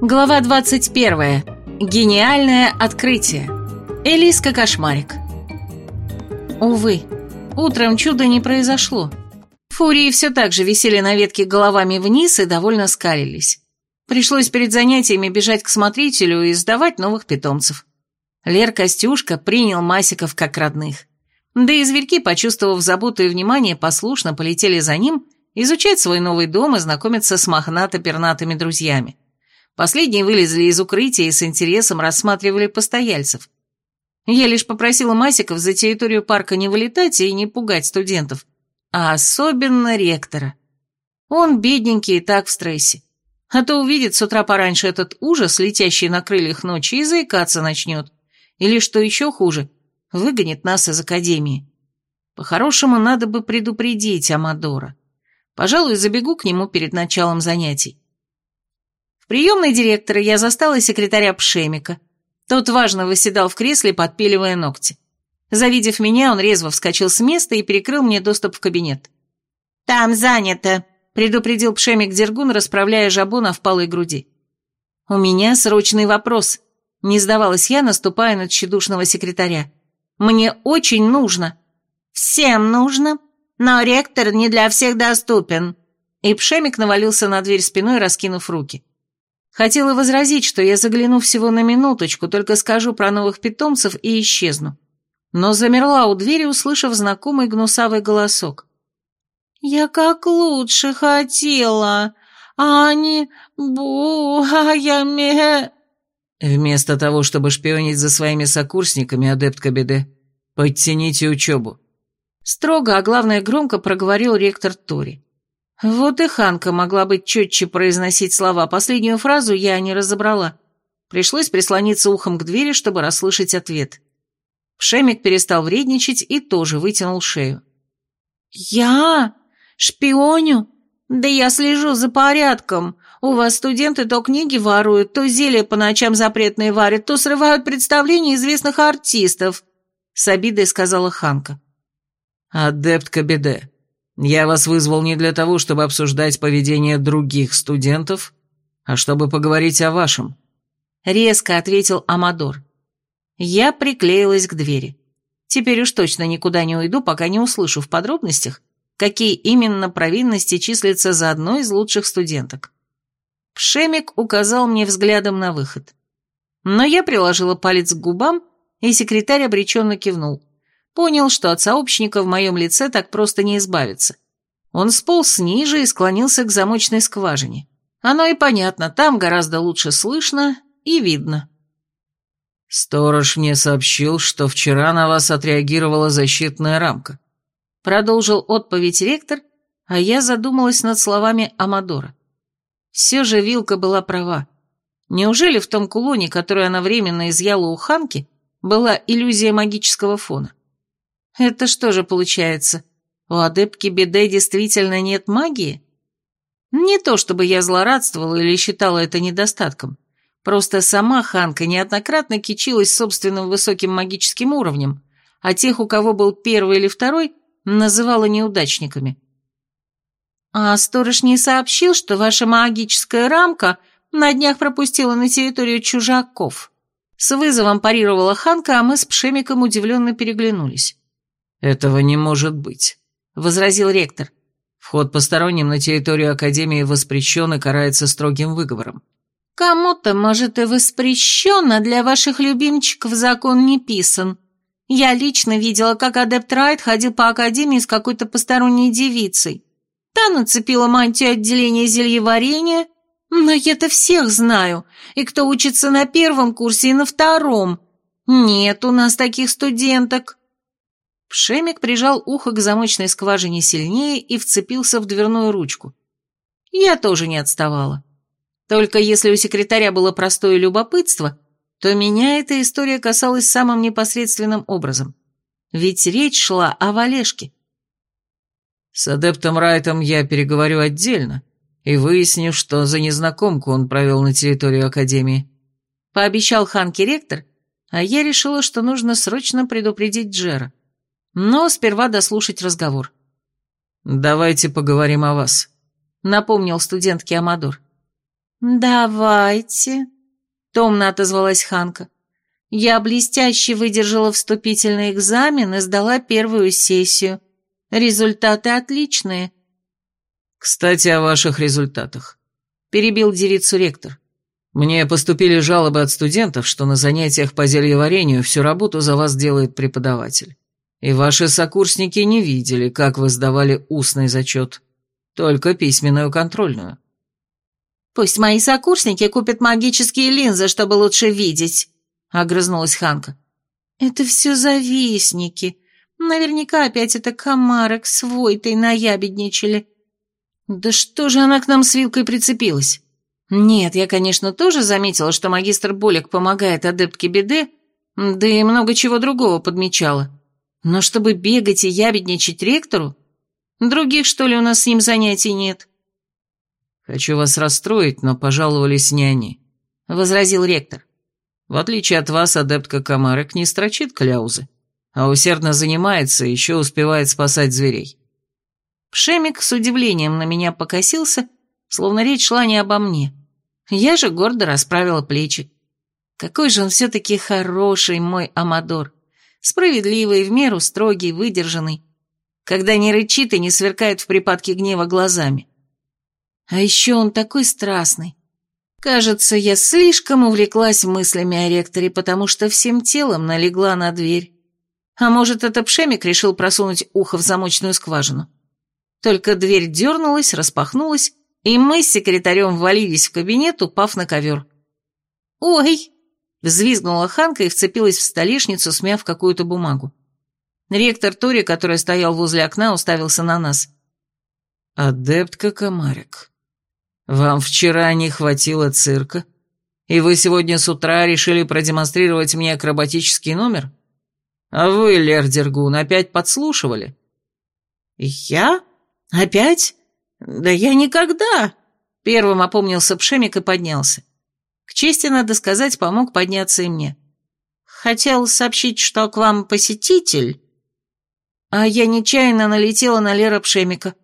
Глава 21. Гениальное открытие. Элиска Кошмарик. Увы, утром чуда не произошло. Фурии все так же висели на ветке головами вниз и довольно скалились. Пришлось перед занятиями бежать к смотрителю и сдавать новых питомцев. Лер Костюшка принял Масиков как родных. Да и зверьки, почувствовав заботу и внимание, послушно полетели за ним изучать свой новый дом и знакомиться с мохнато-пернатыми друзьями. Последние вылезли из укрытия и с интересом рассматривали постояльцев. Я лишь попросила Масиков за территорию парка не вылетать и не пугать студентов, а особенно ректора. Он, бедненький, и так в стрессе. А то увидит с утра пораньше этот ужас, летящий на крыльях ночи, и заикаться начнет. Или, что еще хуже, выгонит нас из академии. По-хорошему, надо бы предупредить Амадора. Пожалуй, забегу к нему перед началом занятий приемной директора я застала секретаря Пшемика. Тот важно выседал в кресле, подпиливая ногти. Завидев меня, он резво вскочил с места и перекрыл мне доступ в кабинет. «Там занято», — предупредил Пшемик Дергун, расправляя жабу на впалой груди. «У меня срочный вопрос», — не сдавалась я, наступая на тщедушного секретаря. «Мне очень нужно». «Всем нужно, но ректор не для всех доступен». И Пшемик навалился на дверь спиной, раскинув руки. Хотела возразить, что я загляну всего на минуточку, только скажу про новых питомцев и исчезну. Но замерла у двери, услышав знакомый гнусавый голосок. «Я как лучше хотела, а они... Бу, а я ме...» Вместо того, чтобы шпионить за своими сокурсниками, адептка беды, подтяните учебу. Строго, а главное громко проговорил ректор Тори. Вот и Ханка могла быть четче произносить слова. Последнюю фразу я не разобрала. Пришлось прислониться ухом к двери, чтобы расслышать ответ. Пшемик перестал вредничать и тоже вытянул шею. «Я? Шпионю? Да я слежу за порядком. У вас студенты то книги воруют, то зелья по ночам запретные варят, то срывают представления известных артистов», — с обидой сказала Ханка. «Адептка беде. Я вас вызвал не для того, чтобы обсуждать поведение других студентов, а чтобы поговорить о вашем», — резко ответил Амадор. Я приклеилась к двери. Теперь уж точно никуда не уйду, пока не услышу в подробностях, какие именно провинности числятся за одной из лучших студенток. Пшемик указал мне взглядом на выход. Но я приложила палец к губам, и секретарь обреченно кивнул. Понял, что от сообщника в моем лице так просто не избавиться. Он сполз ниже и склонился к замочной скважине. Оно и понятно, там гораздо лучше слышно и видно. «Сторож мне сообщил, что вчера на вас отреагировала защитная рамка», продолжил отповедь ректор, а я задумалась над словами Амадора. Все же Вилка была права. Неужели в том кулоне, который она временно изъяла у Ханки, была иллюзия магического фона? Это что же получается? У адепки Беде действительно нет магии? Не то чтобы я злорадствовала или считала это недостатком. Просто сама Ханка неоднократно кичилась собственным высоким магическим уровнем, а тех, у кого был первый или второй, называла неудачниками. «А сторож не сообщил, что ваша магическая рамка на днях пропустила на территорию чужаков?» С вызовом парировала Ханка, а мы с Пшемиком удивленно переглянулись. «Этого не может быть», — возразил ректор. «Вход посторонним на территорию Академии воспрещен и карается строгим выговором». «Кому-то, может, и воспрещен, а для ваших любимчиков закон не писан. Я лично видела, как адепт Райт ходил по Академии с какой-то посторонней девицей. Та нацепила мантию отделения зельеварения, но я-то всех знаю, и кто учится на первом курсе и на втором. Нет у нас таких студенток». Пшемик прижал ухо к замочной скважине сильнее и вцепился в дверную ручку. Я тоже не отставала. Только если у секретаря было простое любопытство, то меня эта история касалась самым непосредственным образом. Ведь речь шла о Валешке. С адептом Райтом я переговорю отдельно и выясню, что за незнакомку он провел на территорию Академии. Пообещал Ханки ректор, а я решила, что нужно срочно предупредить Джера. Но сперва дослушать разговор. «Давайте поговорим о вас», — напомнил студентке Амадор. «Давайте», — томно отозвалась Ханка. «Я блестяще выдержала вступительный экзамен и сдала первую сессию. Результаты отличные». «Кстати, о ваших результатах», — перебил девицу ректор. «Мне поступили жалобы от студентов, что на занятиях по зельеварению всю работу за вас делает преподаватель. И ваши сокурсники не видели, как вы сдавали устный зачет, только письменную контрольную». «Пусть мои сокурсники купят магические линзы, чтобы лучше видеть», — огрызнулась Ханка. «Это все завистники. Наверняка опять это комарок с Войтой наябедничали». «Да что же она к нам с вилкой прицепилась?» «Нет, я, конечно, тоже заметила, что магистр Болик помогает адептке беды, да и много чего другого подмечала. Но чтобы бегать и ябедничать ректору? Других, что ли, у нас с ним занятий нет?» «Хочу вас расстроить, но пожаловались не они», — возразил ректор. «В отличие от вас, адептка Комарек не строчит кляузы, а усердно занимается и еще успевает спасать зверей». Пшемик с удивлением на меня покосился, словно речь шла не обо мне. Я же гордо расправила плечи. Какой же он все-таки хороший, мой Амадор. Справедливый, в меру строгий, выдержанный. Когда не рычит и не сверкает в припадке гнева глазами. А еще он такой страстный. Кажется, я слишком увлеклась мыслями о ректоре, потому что всем телом налегла на дверь. А может, это Пшемик решил просунуть ухо в замочную скважину? Только дверь дернулась, распахнулась, и мы с секретарем ввалились в кабинет, упав на ковер. «Ой!» — взвизгнула Ханка и вцепилась в столешницу, смяв какую-то бумагу. Ректор Тори, который стоял возле окна, уставился на нас. «Адептка Комарик», вам вчера не хватило цирка, и вы сегодня с утра решили продемонстрировать мне акробатический номер? А вы, Лердергун, опять подслушивали?» «Я? Опять? Да я никогда!» Первым опомнился Пшемик и поднялся. К чести, надо сказать, помог подняться и мне. «Хотел сообщить, что к вам посетитель...» А я нечаянно налетела на Лера Пшемика.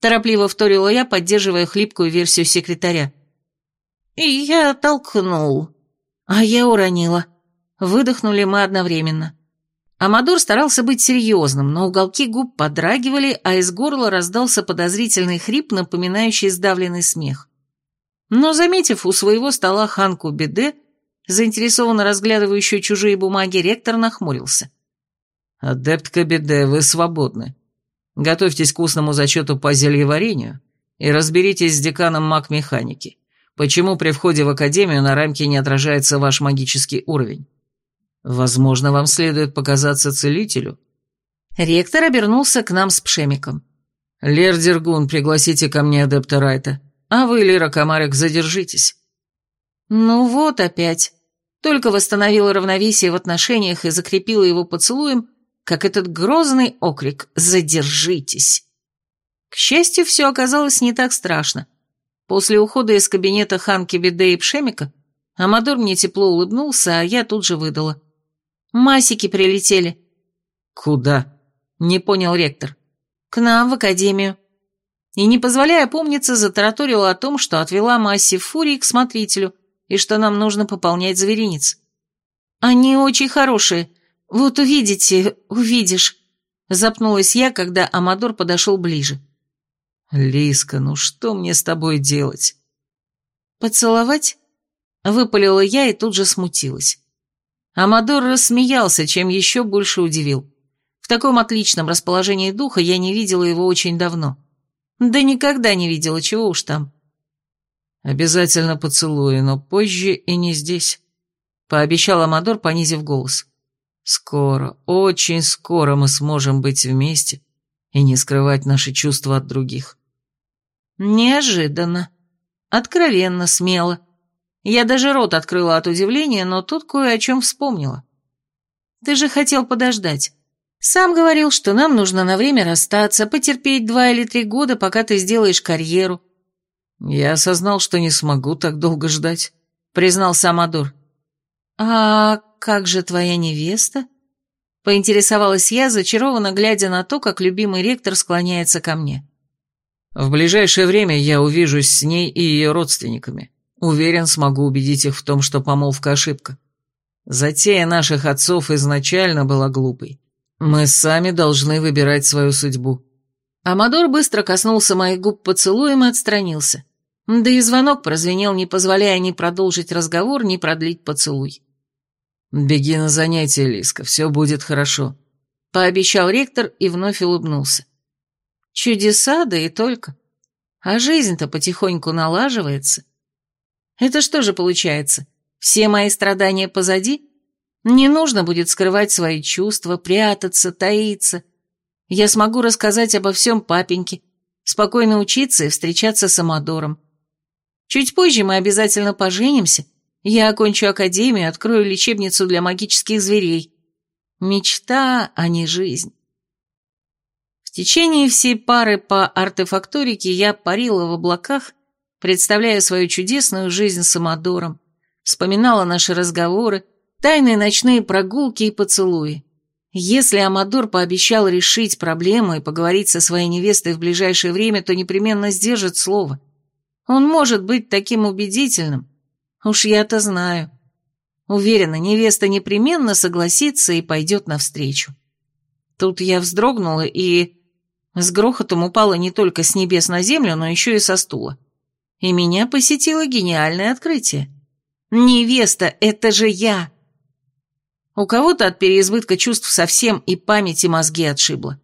Торопливо вторила я, поддерживая хлипкую версию секретаря. И я толкнул. А я уронила. Выдохнули мы одновременно. Амадор старался быть серьезным, но уголки губ подрагивали, а из горла раздался подозрительный хрип, напоминающий сдавленный смех. Но, заметив у своего стола Ханку Беде, заинтересованно разглядывающую чужие бумаги, ректор нахмурился. «Адептка Беде, вы свободны. Готовьтесь к устному зачету по зельеварению и разберитесь с деканом маг-механики, почему при входе в академию на рамке не отражается ваш магический уровень. Возможно, вам следует показаться целителю. Ректор обернулся к нам с пшемиком. Лер Дергун, пригласите ко мне адепта Райта, а вы, Лера Комарик, задержитесь. Ну вот опять. Только восстановила равновесие в отношениях и закрепила его поцелуем, как этот грозный окрик «Задержитесь!». К счастью, все оказалось не так страшно. После ухода из кабинета Ханки Беде и Пшемика Амадор мне тепло улыбнулся, а я тут же выдала. «Масики прилетели». «Куда?» — не понял ректор. «К нам, в академию». И, не позволяя помниться, затараторила о том, что отвела Масси Фурии к смотрителю и что нам нужно пополнять зверинец. «Они очень хорошие», «Вот увидите, увидишь», — запнулась я, когда Амадор подошел ближе. «Лиска, ну что мне с тобой делать?» «Поцеловать?» — выпалила я и тут же смутилась. Амадор рассмеялся, чем еще больше удивил. В таком отличном расположении духа я не видела его очень давно. Да никогда не видела, чего уж там. «Обязательно поцелую, но позже и не здесь», — пообещал Амадор, понизив голос. Скоро, очень скоро мы сможем быть вместе и не скрывать наши чувства от других. Неожиданно. Откровенно, смело. Я даже рот открыла от удивления, но тут кое о чем вспомнила. Ты же хотел подождать. Сам говорил, что нам нужно на время расстаться, потерпеть два или три года, пока ты сделаешь карьеру. Я осознал, что не смогу так долго ждать, признался Амадор. А как же твоя невеста?» Поинтересовалась я, зачарованно глядя на то, как любимый ректор склоняется ко мне. «В ближайшее время я увижусь с ней и ее родственниками», — Уверен, смогу убедить их в том, что помолвка ошибка. Затея наших отцов изначально была глупой. Мы сами должны выбирать свою судьбу. Амадор быстро коснулся моих губ поцелуем и отстранился. Да и звонок прозвенел, не позволяя ни продолжить разговор, ни продлить поцелуй. «Беги на занятия, Лиска, все будет хорошо», — пообещал ректор и вновь улыбнулся. «Чудеса, да и только. А жизнь-то потихоньку налаживается. Это что же получается? Все мои страдания позади? Не нужно будет скрывать свои чувства, прятаться, таиться. Я смогу рассказать обо всем папеньке, спокойно учиться и встречаться с Амадором. Чуть позже мы обязательно поженимся, я окончу академию, открою лечебницу для магических зверей. Мечта, а не жизнь. В течение всей пары по артефакторике я парила в облаках, представляя свою чудесную жизнь с Амадором, вспоминала наши разговоры, тайные ночные прогулки и поцелуи. Если Амадор пообещал решить проблему и поговорить со своей невестой в ближайшее время, то непременно сдержит слово. Он может быть таким убедительным. Уж я-то знаю. Уверена, невеста непременно согласится и пойдет навстречу. Тут я вздрогнула и с грохотом упала не только с небес на землю, но еще и со стула. И меня посетило гениальное открытие. Невеста — это же я! У кого-то от переизбытка чувств совсем и памяти мозги отшибло.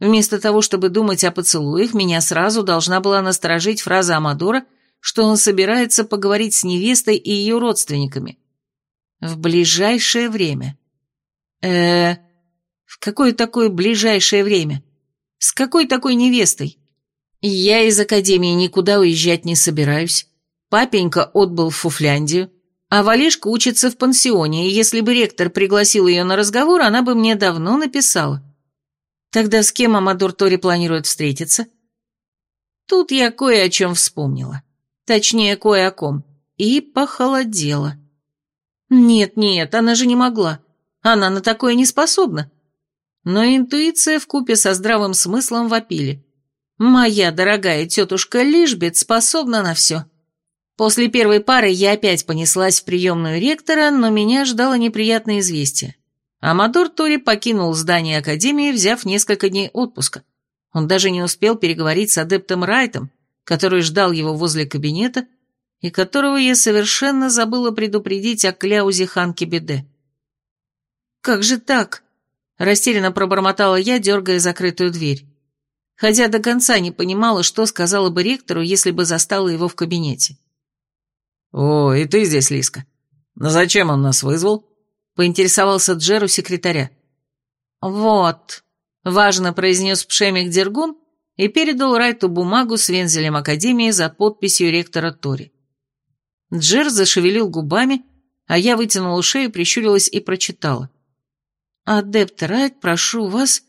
Вместо того, чтобы думать о поцелуях, меня сразу должна была насторожить фраза Амадора, что он собирается поговорить с невестой и ее родственниками. В ближайшее время. э в какое такое ближайшее время? С какой такой невестой? Я из академии никуда уезжать не собираюсь. Папенька отбыл в Фуфляндию, а Валишка учится в пансионе, и если бы ректор пригласил ее на разговор, она бы мне давно написала. Тогда с кем Амадор Тори планирует встретиться? Тут я кое о чем вспомнила. Точнее, кое о ком. И похолодела. Нет-нет, она же не могла. Она на такое не способна. Но интуиция вкупе со здравым смыслом вопили. Моя дорогая тетушка Лишбет способна на все. После первой пары я опять понеслась в приемную ректора, но меня ждало неприятное известие. Амадор Тори покинул здание Академии, взяв несколько дней отпуска. Он даже не успел переговорить с адептом Райтом, который ждал его возле кабинета и которого я совершенно забыла предупредить о кляузе Ханки Беде. «Как же так?» – растерянно пробормотала я, дергая закрытую дверь. Хотя до конца не понимала, что сказала бы ректору, если бы застала его в кабинете. «О, и ты здесь, Лиска. Но зачем он нас вызвал?» — поинтересовался Джер у секретаря. «Вот», — важно произнес Пшемик Дергун и передал Райту бумагу с вензелем Академии за подписью ректора Тори. Джер зашевелил губами, а я вытянула шею, прищурилась и прочитала. «Адепт Райт, прошу вас,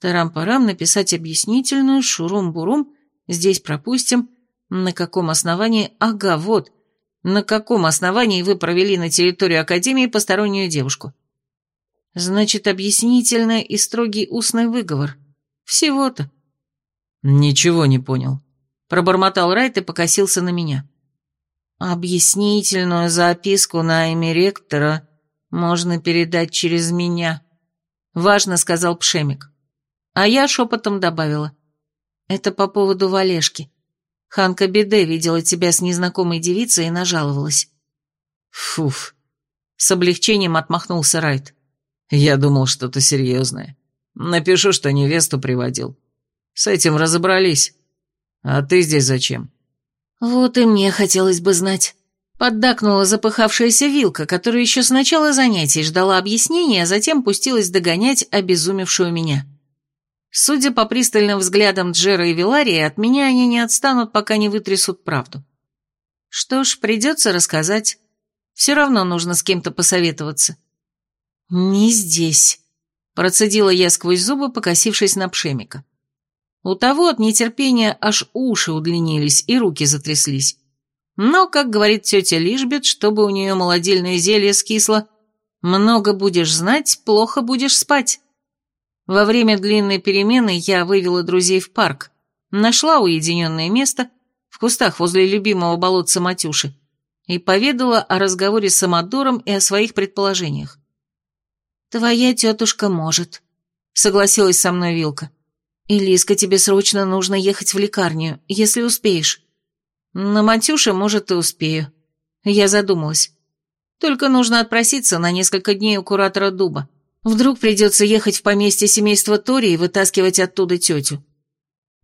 тарам-парам, написать объяснительную, шурум-бурум, здесь пропустим, на каком основании, ага, вот, на каком основании вы провели на территорию Академии постороннюю девушку? Значит, объяснительный и строгий устный выговор. Всего-то. Ничего не понял. Пробормотал Райт и покосился на меня. Объяснительную записку на имя ректора можно передать через меня. Важно, сказал Пшемик. А я шепотом добавила. Это по поводу Валешки. Ханка Беде видела тебя с незнакомой девицей и нажаловалась. Фуф. С облегчением отмахнулся Райт. Я думал, что-то серьезное. Напишу, что невесту приводил. С этим разобрались. А ты здесь зачем? Вот и мне хотелось бы знать. Поддакнула запыхавшаяся вилка, которая еще с начала занятий ждала объяснения, а затем пустилась догонять обезумевшую меня. Судя по пристальным взглядам Джера и Виларии, от меня они не отстанут, пока не вытрясут правду. Что ж, придется рассказать. Все равно нужно с кем-то посоветоваться. «Не здесь», — процедила я сквозь зубы, покосившись на Пшемика. У того от нетерпения аж уши удлинились и руки затряслись. Но, как говорит тетя Лишбет, чтобы у нее молодильное зелье скисло, много будешь знать, плохо будешь спать. Во время длинной перемены я вывела друзей в парк, нашла уединенное место в кустах возле любимого болотца Матюши и поведала о разговоре с Амадором и о своих предположениях. «Твоя тетушка может», — согласилась со мной Вилка. «Илиска, тебе срочно нужно ехать в лекарню, если успеешь». «На Матюше, может, и успею». Я задумалась. Только нужно отпроситься на несколько дней у куратора дуба. Вдруг придется ехать в поместье семейства Тори и вытаскивать оттуда тетю.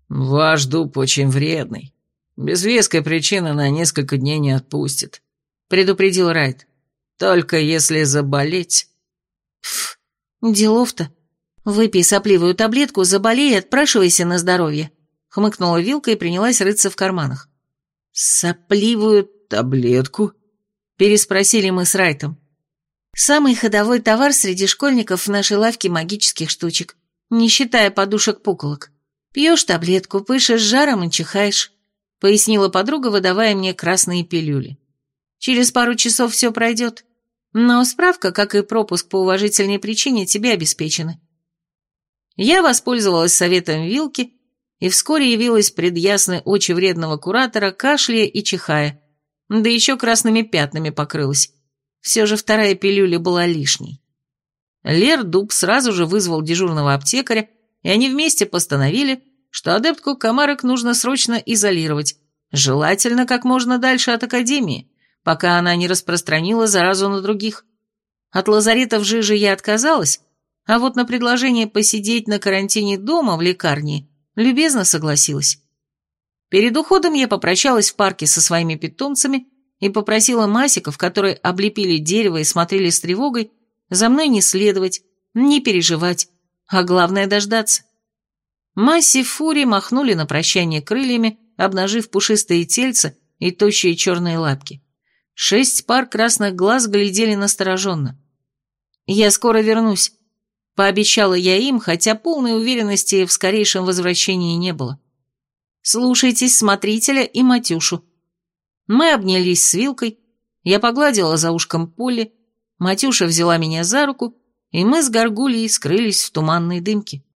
«Ваш дуб очень вредный. Без веской причины на несколько дней не отпустит», — предупредил Райт. «Только если заболеть...» «Пф, делов-то. Выпей сопливую таблетку, заболей и отпрашивайся на здоровье», — хмыкнула Вилка и принялась рыться в карманах. «Сопливую таблетку?» — переспросили мы с Райтом. Самый ходовой товар среди школьников в нашей лавке магических штучек, не считая подушек-пуколок. Пьешь таблетку, пышешь жаром и чихаешь, пояснила подруга, выдавая мне красные пилюли. Через пару часов все пройдет, но справка, как и пропуск по уважительной причине, тебе обеспечены. Я воспользовалась советом Вилки и вскоре явилась пред ясные очи вредного куратора, кашляя и чихая, да еще красными пятнами покрылась. Все же вторая пилюля была лишней. Лер Дуб сразу же вызвал дежурного аптекаря, и они вместе постановили, что адептку Комарок нужно срочно изолировать, желательно как можно дальше от Академии, пока она не распространила заразу на других. От лазарета в Жиже я отказалась, а вот на предложение посидеть на карантине дома в лекарне любезно согласилась. Перед уходом я попрощалась в парке со своими питомцами и попросила масиков, которые облепили дерево и смотрели с тревогой, за мной не следовать, не переживать, а главное дождаться. Масси фури махнули на прощание крыльями, обнажив пушистые тельца и тощие черные лапки. Шесть пар красных глаз глядели настороженно. «Я скоро вернусь», — пообещала я им, хотя полной уверенности в скорейшем возвращении не было. «Слушайтесь смотрителя и Матюшу», мы обнялись с Вилкой, я погладила за ушком Полли, Матюша взяла меня за руку, и мы с Горгульей скрылись в туманной дымке.